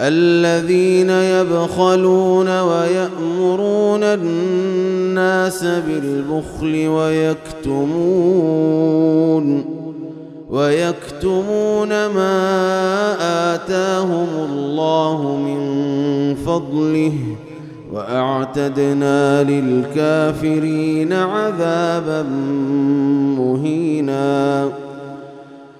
الذين يبخلون ويأمرون الناس بالبخل ويكتمون ويكتمون ما آتاهم الله من فضله وأعتدنا للكافرين عذابا مهينا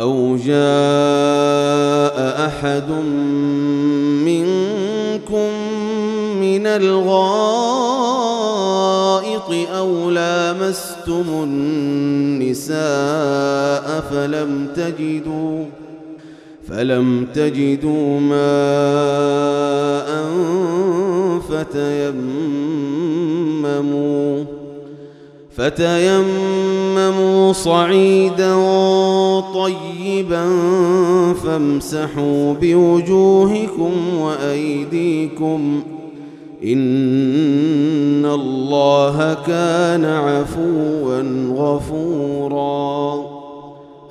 أو جاء أحد منكم من الغائط أو لامستم النساء فلم تجدوا فلم تجدوا ماء فتيمموا فتيمموا صعيدا طيبا فامسحوا بوجوهكم وأيديكم إن الله كان عفوا غفورا.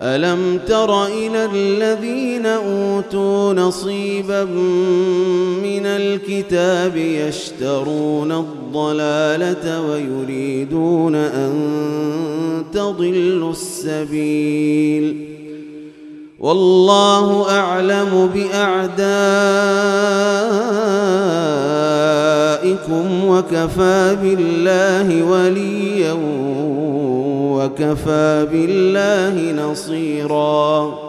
ألم تر إلى الذين أوتوا نصيبا الكتاب يشترون الضلالة ويريدون أن تضلوا السبيل. والله أعلم بأعدائكم وكفى بالله وليا وكفى بالله نصيرا.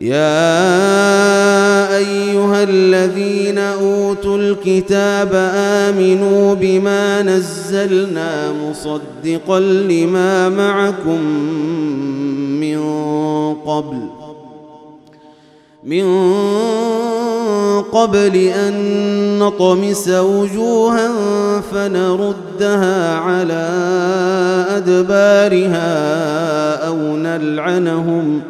يا أيها الذين أوتوا الكتاب آمنوا بما نزلنا مصدقا لما معكم من قبل من قبل أن نطمس وجوها فنردها على أدبارها أو نلعنهم ۖ